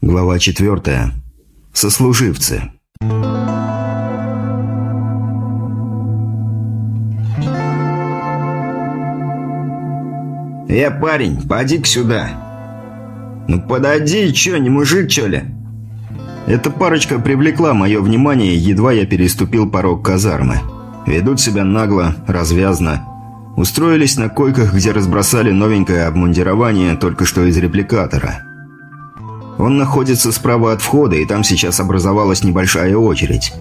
Глава 4. Сослуживцы. «Э, парень, поди-ка сюда!» «Ну подойди, чё, не мужик, чё ли?» Эта парочка привлекла мое внимание, едва я переступил порог казармы. Ведут себя нагло, развязно. Устроились на койках, где разбросали новенькое обмундирование только что из репликатора. Он находится справа от входа, и там сейчас образовалась небольшая очередь.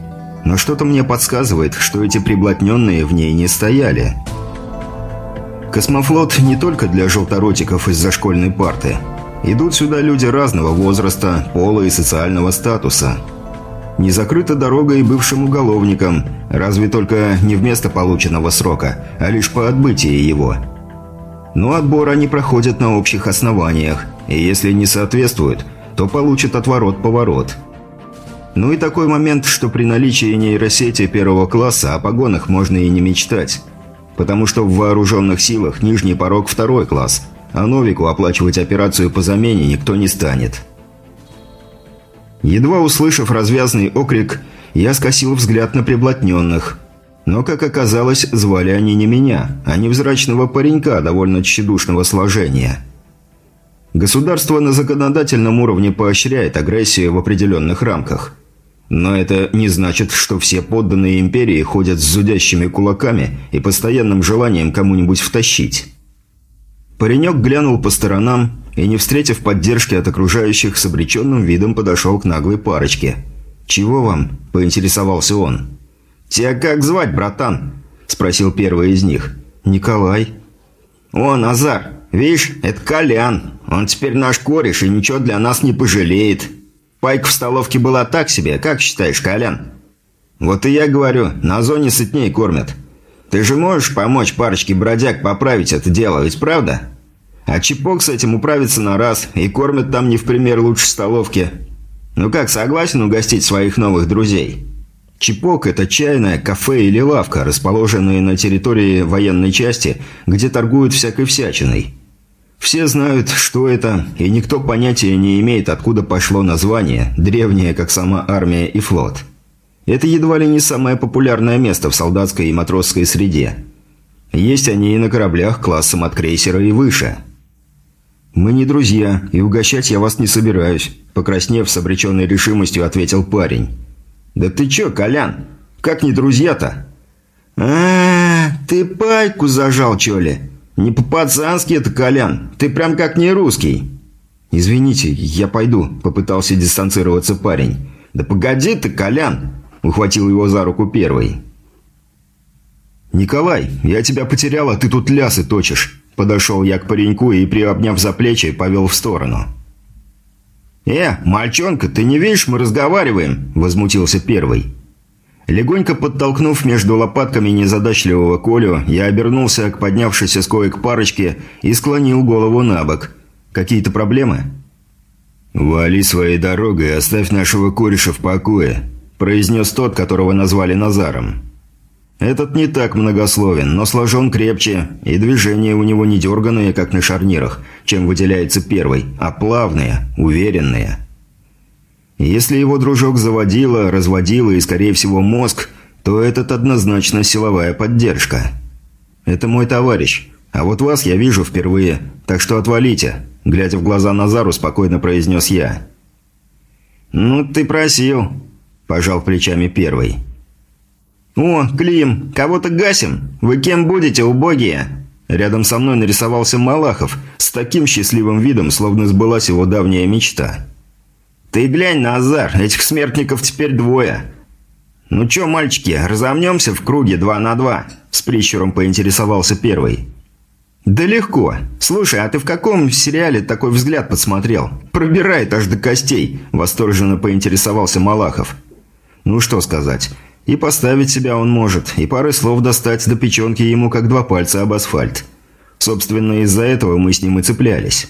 Но что-то мне подсказывает, что эти приблотненные в ней не стояли. Космофлот не только для желторотиков из-за школьной парты. Идут сюда люди разного возраста, пола и социального статуса. Не закрыта дорога и бывшим уголовникам, разве только не вместо полученного срока, а лишь по отбытии его. Но отбор они проходят на общих основаниях, и если не соответствуют – то получит отворот-поворот. Ну и такой момент, что при наличии нейросети первого класса о погонах можно и не мечтать. Потому что в вооруженных силах нижний порог второй класс, а Новику оплачивать операцию по замене никто не станет. Едва услышав развязный окрик, я скосил взгляд на приблотненных. Но, как оказалось, звали они не меня, а невзрачного паренька довольно тщедушного сложения – Государство на законодательном уровне поощряет агрессию в определенных рамках. Но это не значит, что все подданные империи ходят с зудящими кулаками и постоянным желанием кому-нибудь втащить. Паренек глянул по сторонам и, не встретив поддержки от окружающих, с обреченным видом подошел к наглой парочке. «Чего вам?» – поинтересовался он. «Тебя как звать, братан?» – спросил первый из них. «Николай». «О, Назар, видишь, это Колян. Он теперь наш кореш и ничего для нас не пожалеет. Пайка в столовке была так себе, как считаешь, Колян?» «Вот и я говорю, на зоне сытнее кормят. Ты же можешь помочь парочке бродяг поправить это дело, ведь правда? А Чипок с этим управится на раз, и кормят там не в пример лучше столовки. Ну как, согласен угостить своих новых друзей?» Чипок – это чайная, кафе или лавка, расположенные на территории военной части, где торгуют всякой всячиной. Все знают, что это, и никто понятия не имеет, откуда пошло название, древнее, как сама армия и флот. Это едва ли не самое популярное место в солдатской и матросской среде. Есть они и на кораблях классом от крейсера и выше. «Мы не друзья, и угощать я вас не собираюсь», – покраснев с обреченной решимостью, ответил парень. «Да ты чё, Колян? Как не друзья-то?» а, -а, -а ты пайку зажал, чё ли?» «Не по-пацански это, Колян. Ты прям как не русский». «Извините, я пойду», – попытался дистанцироваться парень. «Да погоди ты, Колян!» – ухватил его за руку первый. «Николай, я тебя потерял, а ты тут лясы точишь». Подошел я к пареньку и, приобняв за плечи, повел в сторону. «Э, мальчонка, ты не видишь, мы разговариваем!» – возмутился первый. Легонько подтолкнув между лопатками незадачливого Колю, я обернулся к поднявшейся с коек парочке и склонил голову на бок. «Какие-то проблемы?» «Вали своей дорогой и оставь нашего кореша в покое», – произнес тот, которого назвали Назаром. Этот не так многословен, но сложен крепче, и движения у него не дерганые, как на шарнирах, чем выделяется первый, а плавные, уверенные – если его дружок заводила, разводила и, скорее всего, мозг, то этот однозначно силовая поддержка. Это мой товарищ, а вот вас я вижу впервые, так что отвалите», – глядя в глаза Назару, спокойно произнес я. «Ну, ты просил», – пожал плечами первый. «О, Клим, кого-то гасим? Вы кем будете, убогие?» Рядом со мной нарисовался Малахов с таким счастливым видом, словно сбылась его давняя мечта. «Ты глянь на азар, этих смертников теперь двое». «Ну чё, мальчики, разомнемся в круге два на два?» С прищуром поинтересовался первый. «Да легко. Слушай, а ты в каком сериале такой взгляд подсмотрел? Пробирает аж до костей», – восторженно поинтересовался Малахов. «Ну что сказать. И поставить себя он может, и пары слов достать до печенки ему как два пальца об асфальт. Собственно, из-за этого мы с ним и цеплялись».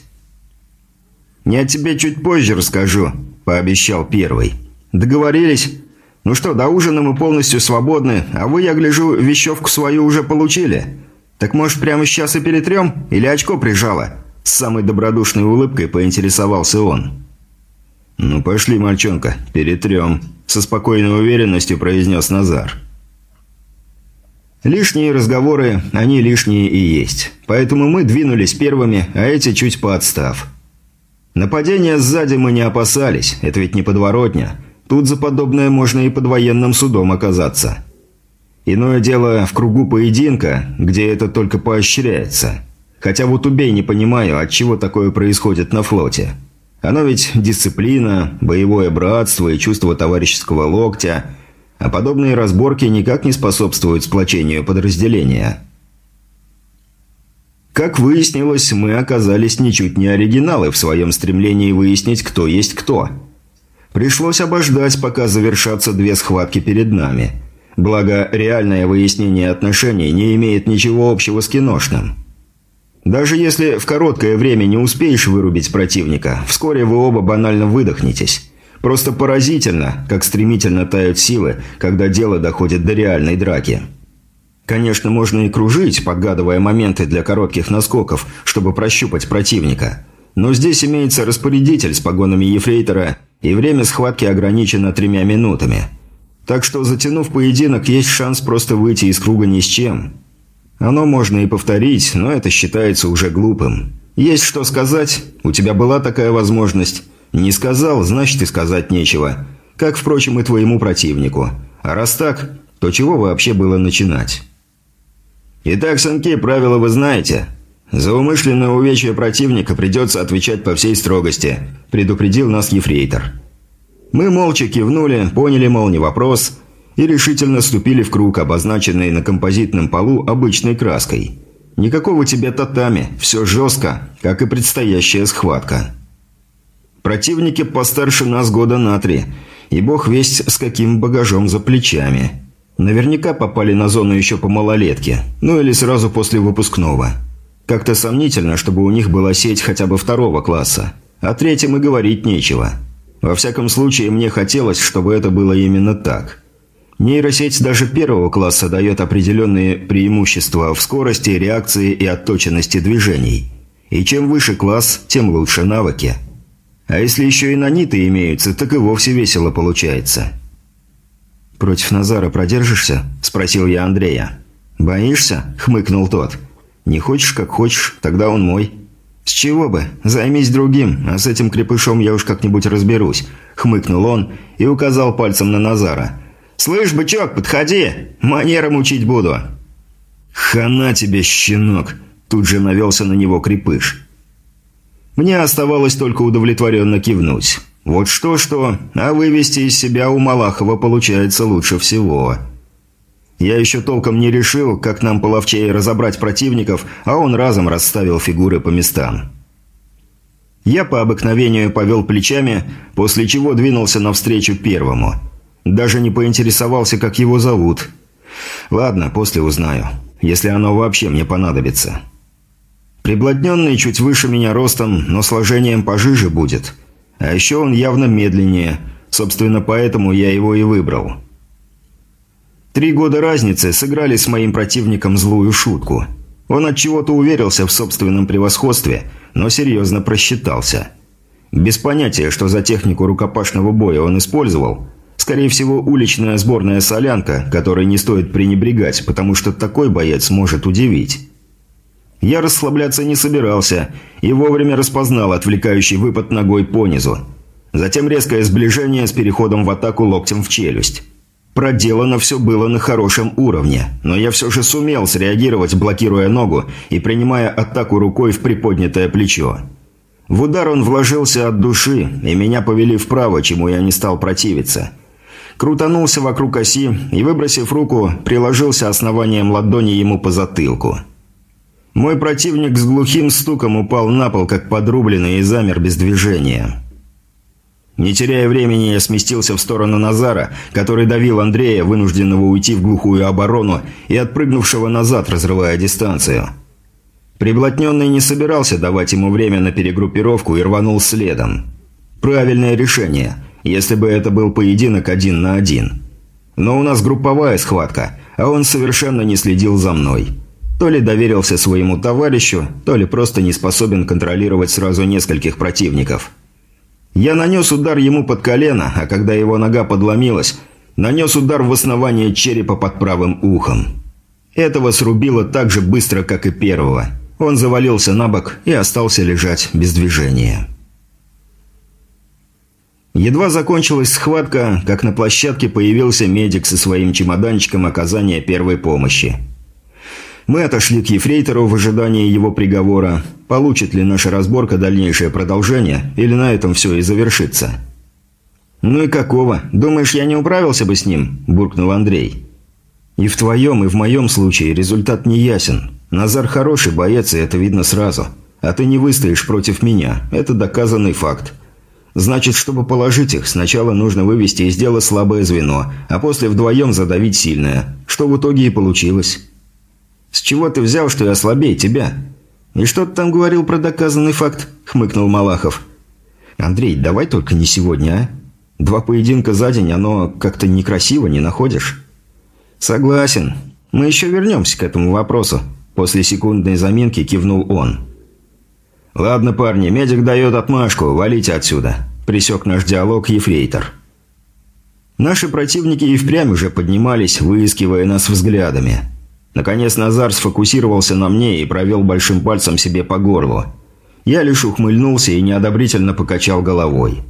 «Я тебе чуть позже расскажу», – пообещал первый. «Договорились? Ну что, до ужина мы полностью свободны, а вы, я гляжу, вещевку свою уже получили. Так может, прямо сейчас и перетрем? Или очко прижало?» С самой добродушной улыбкой поинтересовался он. «Ну пошли, мальчонка, перетрем», – со спокойной уверенностью произнес Назар. Лишние разговоры, они лишние и есть. Поэтому мы двинулись первыми, а эти чуть поотстав. Нападения сзади мы не опасались, это ведь не подворотня. Тут за подобное можно и под военным судом оказаться. Иное дело в кругу поединка, где это только поощряется. Хотя вот убей не понимаю, от чего такое происходит на флоте. Оно ведь дисциплина, боевое братство и чувство товарищеского локтя, а подобные разборки никак не способствуют сплочению подразделения. Как выяснилось, мы оказались ничуть не оригиналы в своем стремлении выяснить, кто есть кто. Пришлось обождать, пока завершатся две схватки перед нами. Благо, реальное выяснение отношений не имеет ничего общего с киношным. Даже если в короткое время не успеешь вырубить противника, вскоре вы оба банально выдохнетесь. Просто поразительно, как стремительно тают силы, когда дело доходит до реальной драки. Конечно, можно и кружить, подгадывая моменты для коротких наскоков, чтобы прощупать противника. Но здесь имеется распорядитель с погонами ефрейтора, и время схватки ограничено тремя минутами. Так что, затянув поединок, есть шанс просто выйти из круга ни с чем. Оно можно и повторить, но это считается уже глупым. Есть что сказать? У тебя была такая возможность. Не сказал, значит и сказать нечего. Как, впрочем, и твоему противнику. А раз так, то чего вообще было начинать? Итак, сынки, правила вы знаете. За умышленное увечье противника придется отвечать по всей строгости, предупредил нас ефрейтор. Мы молча кивнули, поняли, мол, не вопрос – и решительно ступили в круг, обозначенный на композитном полу обычной краской. Никакого тебе татами, все жестко, как и предстоящая схватка. Противники постарше нас года на три, и бог весть с каким багажом за плечами. Наверняка попали на зону еще по малолетке, ну или сразу после выпускного. Как-то сомнительно, чтобы у них была сеть хотя бы второго класса. О третьем и говорить нечего. Во всяком случае, мне хотелось, чтобы это было именно так. Нейросеть даже первого класса дает определенные преимущества в скорости, реакции и отточенности движений. И чем выше класс, тем лучше навыки. А если еще и наниты имеются, так и вовсе весело получается. «Против Назара продержишься?» – спросил я Андрея. «Боишься?» – хмыкнул тот. «Не хочешь, как хочешь, тогда он мой». «С чего бы? Займись другим, а с этим крепышом я уж как-нибудь разберусь», – хмыкнул он и указал пальцем на Назара – «Слышь, бычок, подходи! Манерам учить буду!» «Хана тебе, щенок!» Тут же навелся на него крепыш. Мне оставалось только удовлетворенно кивнуть. Вот что-что, а вывести из себя у Малахова получается лучше всего. Я еще толком не решил, как нам половчее разобрать противников, а он разом расставил фигуры по местам. Я по обыкновению повел плечами, после чего двинулся навстречу первому – даже не поинтересовался, как его зовут. Ладно, после узнаю. Если оно вообще мне понадобится. Приблотненный чуть выше меня ростом, но сложением пожиже будет. А еще он явно медленнее. Собственно, поэтому я его и выбрал. Три года разницы сыграли с моим противником злую шутку. Он от чего-то уверился в собственном превосходстве, но серьезно просчитался. Без понятия, что за технику рукопашного боя он использовал, Скорее всего, уличная сборная солянка, которой не стоит пренебрегать, потому что такой боец может удивить. Я расслабляться не собирался и вовремя распознал отвлекающий выпад ногой понизу. Затем резкое сближение с переходом в атаку локтем в челюсть. Проделано все было на хорошем уровне, но я все же сумел среагировать, блокируя ногу и принимая атаку рукой в приподнятое плечо. В удар он вложился от души, и меня повели вправо, чему я не стал противиться – крутанулся вокруг оси и, выбросив руку, приложился основанием ладони ему по затылку. Мой противник с глухим стуком упал на пол, как подрубленный, и замер без движения. Не теряя времени, я сместился в сторону Назара, который давил Андрея, вынужденного уйти в глухую оборону и отпрыгнувшего назад, разрывая дистанцию. Приблотненный не собирался давать ему время на перегруппировку и рванул следом. Правильное решение – если бы это был поединок один на один. Но у нас групповая схватка, а он совершенно не следил за мной. То ли доверился своему товарищу, то ли просто не способен контролировать сразу нескольких противников. Я нанес удар ему под колено, а когда его нога подломилась, нанес удар в основание черепа под правым ухом. Этого срубило так же быстро, как и первого. Он завалился на бок и остался лежать без движения. Едва закончилась схватка, как на площадке появился медик со своим чемоданчиком оказания первой помощи. Мы отошли к ефрейтору в ожидании его приговора. Получит ли наша разборка дальнейшее продолжение, или на этом все и завершится? «Ну и какого? Думаешь, я не управился бы с ним?» – буркнул Андрей. «И в твоем, и в моем случае результат не ясен. Назар хороший боец, и это видно сразу. А ты не выстоишь против меня. Это доказанный факт. Значит, чтобы положить их, сначала нужно вывести из дела слабое звено, а после вдвоем задавить сильное. Что в итоге и получилось. «С чего ты взял, что я слабее тебя?» «И что ты там говорил про доказанный факт?» – хмыкнул Малахов. «Андрей, давай только не сегодня, а? Два поединка за день, оно как-то некрасиво, не находишь?» «Согласен. Мы еще вернемся к этому вопросу», – после секундной заминки кивнул он. «Ладно, парни, медик дает отмашку, валите отсюда», – присек наш диалог ефрейтор. Наши противники и впрямь уже поднимались, выискивая нас взглядами. Наконец Назар сфокусировался на мне и провел большим пальцем себе по горлу. Я лишь ухмыльнулся и неодобрительно покачал головой.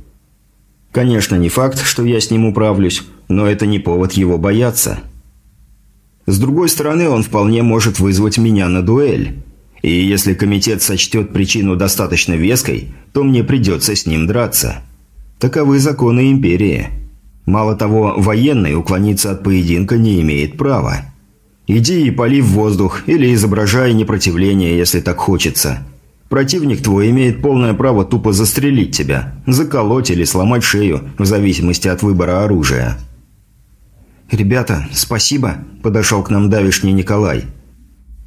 Конечно, не факт, что я с ним управлюсь, но это не повод его бояться. С другой стороны, он вполне может вызвать меня на дуэль. И если комитет сочтет причину достаточно веской, то мне придется с ним драться. Таковы законы империи. Мало того, военный уклониться от поединка не имеет права. Иди и пали в воздух, или изображай непротивление, если так хочется. Противник твой имеет полное право тупо застрелить тебя, заколоть или сломать шею, в зависимости от выбора оружия. «Ребята, спасибо», – подошел к нам давишний Николай.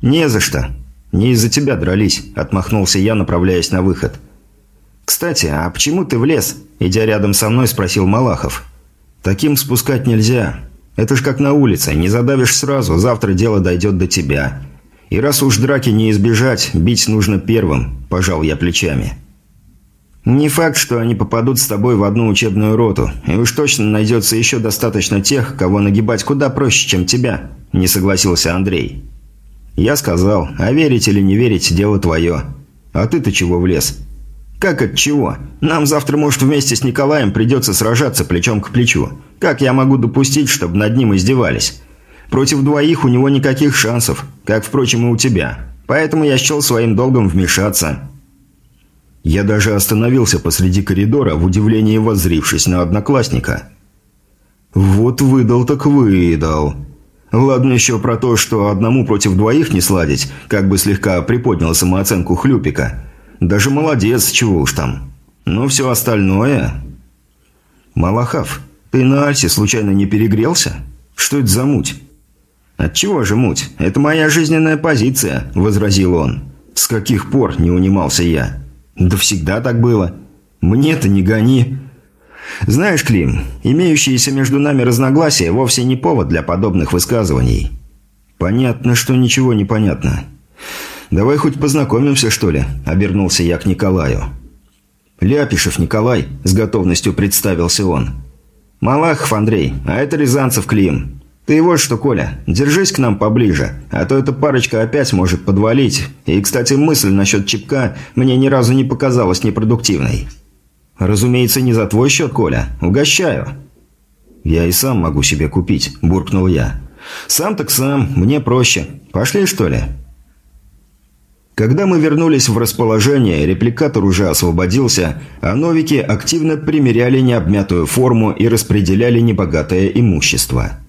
«Не за что. «Не из-за тебя дрались», – отмахнулся я, направляясь на выход. «Кстати, а почему ты влез?» – идя рядом со мной, спросил Малахов. «Таким спускать нельзя. Это ж как на улице, не задавишь сразу, завтра дело дойдет до тебя. И раз уж драки не избежать, бить нужно первым», – пожал я плечами. «Не факт, что они попадут с тобой в одну учебную роту, и уж точно найдется еще достаточно тех, кого нагибать куда проще, чем тебя», – не согласился Андрей. «Я сказал, а верить или не верить – дело твое. А ты-то чего влез?» «Как от чего? Нам завтра, может, вместе с Николаем придется сражаться плечом к плечу. Как я могу допустить, чтобы над ним издевались? Против двоих у него никаких шансов, как, впрочем, и у тебя. Поэтому я счел своим долгом вмешаться». Я даже остановился посреди коридора, в удивлении воззрившись на одноклассника. «Вот выдал так выдал». Ладно еще про то, что одному против двоих не сладить, как бы слегка приподнял самооценку Хлюпика. Даже молодец, чего уж там. Но все остальное... Малахав, ты на Альсе случайно не перегрелся? Что это за муть? «Отчего же муть? Это моя жизненная позиция», – возразил он. «С каких пор?» – не унимался я. «Да всегда так было. Мне-то не гони. «Знаешь, Клим, имеющиеся между нами разногласия вовсе не повод для подобных высказываний». «Понятно, что ничего не понятно. Давай хоть познакомимся, что ли?» – обернулся я к Николаю. «Ляпишев Николай», – с готовностью представился он. «Малахов Андрей, а это Рязанцев Клим. Ты вот что, Коля, держись к нам поближе, а то эта парочка опять может подвалить. И, кстати, мысль насчет чипка мне ни разу не показалась непродуктивной». «Разумеется, не за твой счет, Коля. Угощаю». «Я и сам могу себе купить», – буркнул я. «Сам так сам. Мне проще. Пошли, что ли?» Когда мы вернулись в расположение, репликатор уже освободился, а новики активно примеряли необмятую форму и распределяли небогатое имущество.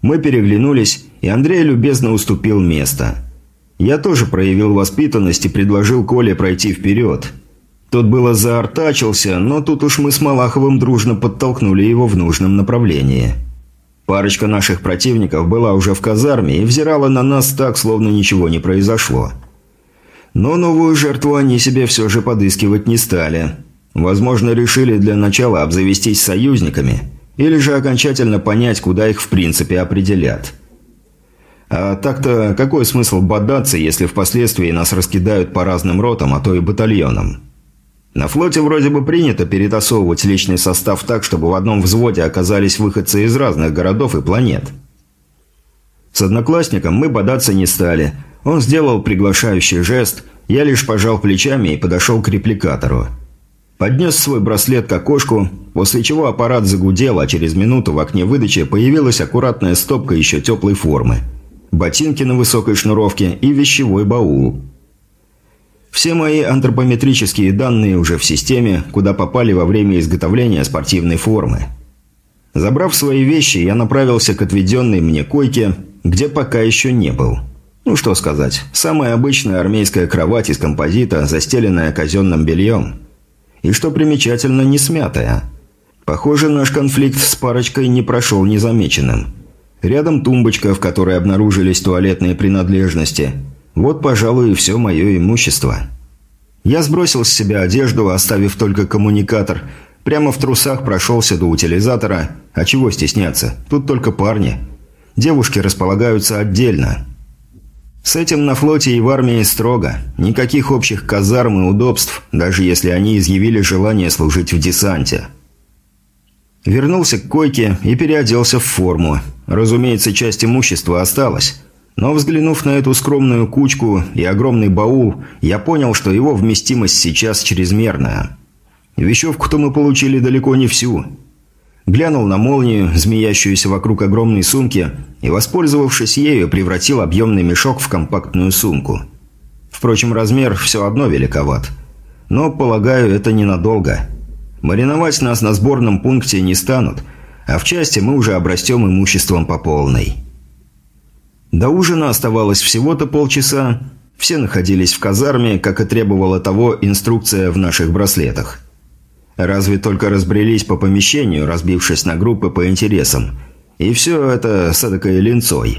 Мы переглянулись, и Андрей любезно уступил место. Я тоже проявил воспитанность и предложил Коле пройти вперед – тот было заортачился, но тут уж мы с Малаховым дружно подтолкнули его в нужном направлении. Парочка наших противников была уже в казарме и взирала на нас так, словно ничего не произошло. Но новую жертву они себе все же подыскивать не стали. Возможно, решили для начала обзавестись союзниками, или же окончательно понять, куда их в принципе определят. А так-то какой смысл бодаться, если впоследствии нас раскидают по разным ротам, а то и батальонам? На флоте вроде бы принято перетасовывать личный состав так, чтобы в одном взводе оказались выходцы из разных городов и планет. С одноклассником мы бодаться не стали. Он сделал приглашающий жест, я лишь пожал плечами и подошел к репликатору. Поднес свой браслет к окошку, после чего аппарат загудел, а через минуту в окне выдачи появилась аккуратная стопка еще теплой формы. Ботинки на высокой шнуровке и вещевой баул. Все мои антропометрические данные уже в системе, куда попали во время изготовления спортивной формы. Забрав свои вещи, я направился к отведенной мне койке, где пока еще не был. Ну что сказать, самая обычная армейская кровать из композита, застеленная казенным бельем. И что примечательно, не смятая. Похоже, наш конфликт с парочкой не прошел незамеченным. Рядом тумбочка, в которой обнаружились туалетные принадлежности – вот, пожалуй, и все мое имущество. Я сбросил с себя одежду, оставив только коммуникатор. Прямо в трусах прошелся до утилизатора. А чего стесняться? Тут только парни. Девушки располагаются отдельно. С этим на флоте и в армии строго. Никаких общих казарм и удобств, даже если они изъявили желание служить в десанте. Вернулся к койке и переоделся в форму. Разумеется, часть имущества осталась. Но взглянув на эту скромную кучку и огромный баул, я понял, что его вместимость сейчас чрезмерная. Вещевку-то мы получили далеко не всю. Глянул на молнию, змеящуюся вокруг огромной сумки, и, воспользовавшись ею, превратил объемный мешок в компактную сумку. Впрочем, размер все одно великоват. Но, полагаю, это ненадолго. Мариновать нас на сборном пункте не станут, а в части мы уже обрастем имуществом по полной. До ужина оставалось всего-то полчаса. Все находились в казарме, как и требовала того инструкция в наших браслетах. Разве только разбрелись по помещению, разбившись на группы по интересам. И все это с эдакой линцой.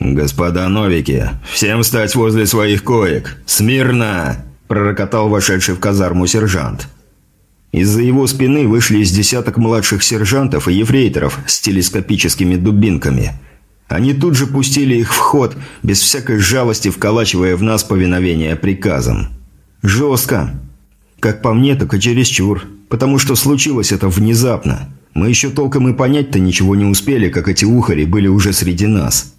«Господа новики, всем встать возле своих коек! Смирно!» – пророкотал вошедший в казарму сержант. Из-за его спины вышли из десяток младших сержантов и ефрейторов с телескопическими дубинками – они тут же пустили их в ход, без всякой жалости вколачивая в нас повиновение приказам. Жестко. Как по мне, так и чересчур. Потому что случилось это внезапно. Мы еще толком и понять-то ничего не успели, как эти ухари были уже среди нас.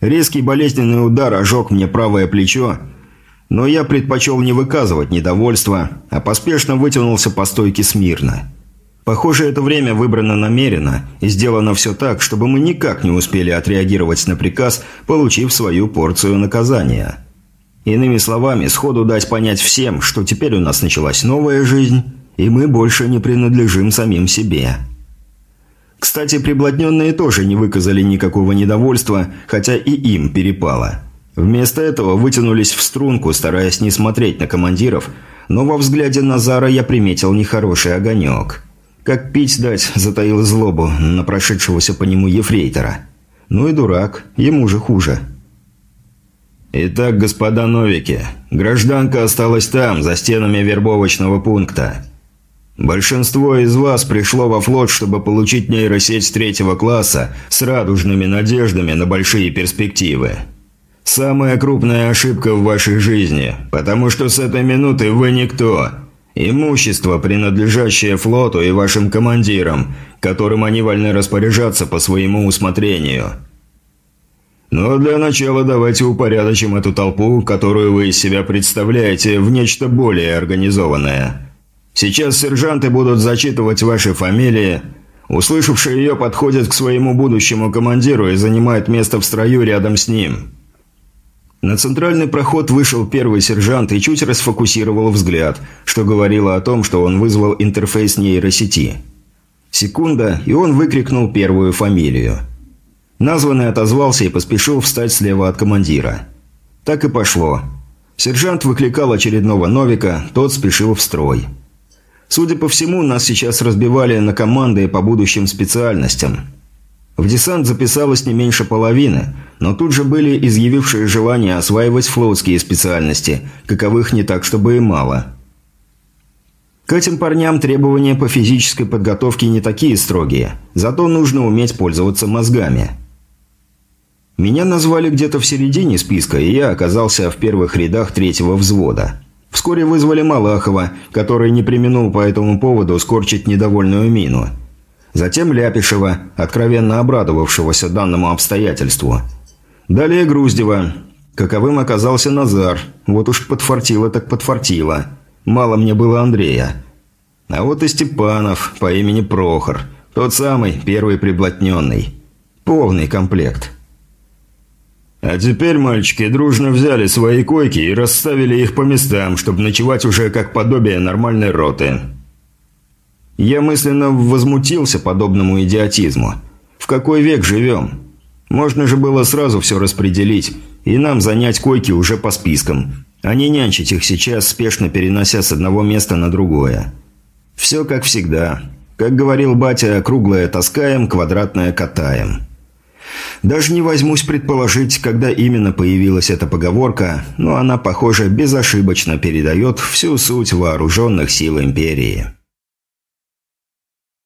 Резкий болезненный удар ожег мне правое плечо, но я предпочел не выказывать недовольства, а поспешно вытянулся по стойке смирно. Похоже, это время выбрано намеренно и сделано все так, чтобы мы никак не успели отреагировать на приказ, получив свою порцию наказания. Иными словами, сходу дать понять всем, что теперь у нас началась новая жизнь, и мы больше не принадлежим самим себе. Кстати, приблотненные тоже не выказали никакого недовольства, хотя и им перепало. Вместо этого вытянулись в струнку, стараясь не смотреть на командиров, но во взгляде Назара я приметил нехороший огонек – как пить дать, затаил злобу на прошедшегося по нему ефрейтора. Ну и дурак, ему же хуже. «Итак, господа новики, гражданка осталась там, за стенами вербовочного пункта. Большинство из вас пришло во флот, чтобы получить нейросеть третьего класса с радужными надеждами на большие перспективы. Самая крупная ошибка в вашей жизни, потому что с этой минуты вы никто». Имущество, принадлежащее флоту и вашим командирам, которым они вольны распоряжаться по своему усмотрению. Но для начала давайте упорядочим эту толпу, которую вы из себя представляете, в нечто более организованное. Сейчас сержанты будут зачитывать ваши фамилии. Услышавшие ее подходят к своему будущему командиру и занимают место в строю рядом с ним. На центральный проход вышел первый сержант и чуть расфокусировал взгляд, что говорило о том, что он вызвал интерфейс нейросети. Секунда, и он выкрикнул первую фамилию. Названный отозвался и поспешил встать слева от командира. Так и пошло. Сержант выкликал очередного новика, тот спешил в строй. Судя по всему, нас сейчас разбивали на команды по будущим специальностям – в десант записалось не меньше половины, но тут же были изъявившие желание осваивать флотские специальности, каковых не так, чтобы и мало. К этим парням требования по физической подготовке не такие строгие, зато нужно уметь пользоваться мозгами. Меня назвали где-то в середине списка, и я оказался в первых рядах третьего взвода. Вскоре вызвали Малахова, который не применул по этому поводу скорчить недовольную мину. Затем Ляпишева, откровенно обрадовавшегося данному обстоятельству. Далее Груздева. Каковым оказался Назар. Вот уж подфартило так подфартило. Мало мне было Андрея. А вот и Степанов по имени Прохор. Тот самый, первый приблотненный. Полный комплект. А теперь мальчики дружно взяли свои койки и расставили их по местам, чтобы ночевать уже как подобие нормальной роты. Я мысленно возмутился подобному идиотизму. В какой век живем? Можно же было сразу все распределить, и нам занять койки уже по спискам, а не нянчить их сейчас, спешно перенося с одного места на другое. Все как всегда. Как говорил батя, круглое таскаем, квадратное катаем. Даже не возьмусь предположить, когда именно появилась эта поговорка, но она, похоже, безошибочно передает всю суть вооруженных сил империи.